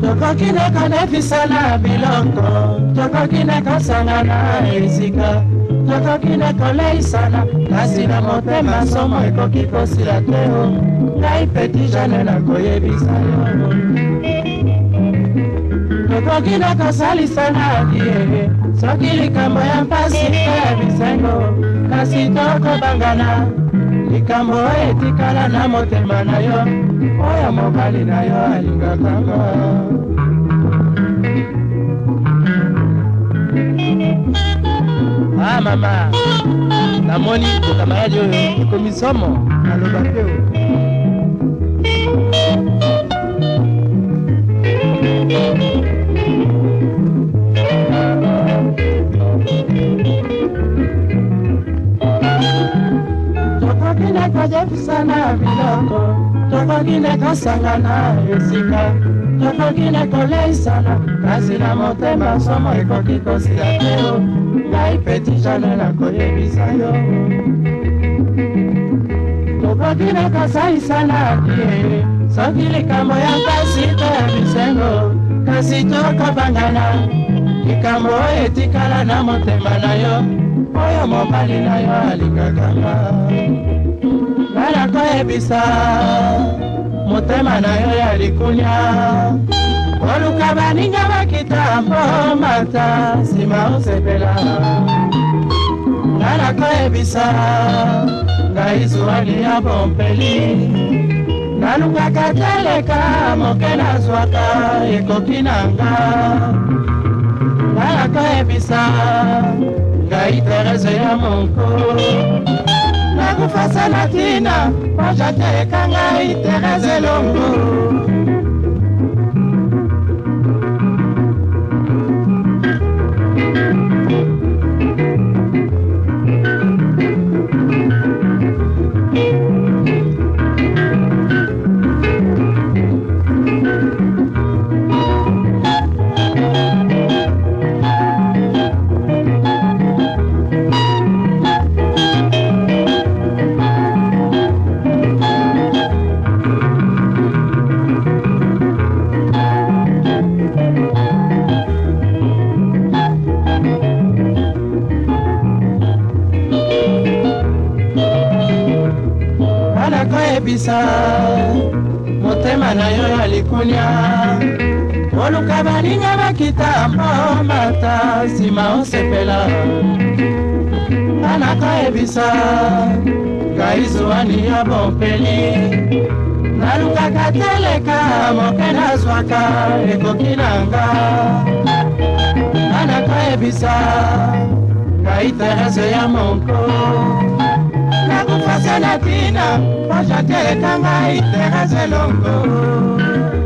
tokokinaka nefisala biloko tokokinaka sangana esika tokokinaka koleisana kasi na motema nsomo ekoki kosila te o ngai peti jane nakoyebisa yo tokokinaka kosalisana die soki likambo ya mpasi to ya bisengo kasi tokobangana likambo oyo etikala na motema na yo oyo mobali na yo alingakango ah mama namoni bokamaradi oyo ekomi somo naloba te o toyebisana biloko tokoki nde kosangana esika tokoki nde koleisana kasi na motema somo ekoki kosila te o ngai peti jane nakoyebisa yo tokoki nde kosaisana die soki likambo ya pasi to ya bisengo kasi tokobangana likambo oyo etikala na motema na yo oyo mobali na yo alingakanga yebisa motema na yo ya likunya koluka baninga bakita mpo mata nsima osepela nga nakoyebisa ngai zwali ya bompeli nalukaka teleka moke nazwaka ekoki na nga nga nakoyebisa ngai terese ya monko nakufasa na ntina mojate ekangai terese longu koyebisa koyebisa motema na yo ya likunia koluka baninga bakita mpo mata nsima osepela tana koyebisa kaizwani ya bompeli nalukaka teleka moke nazwaka ekoki nanga tana koyebisa kai terese ya monko terase na tina poso teleka ngai terase longo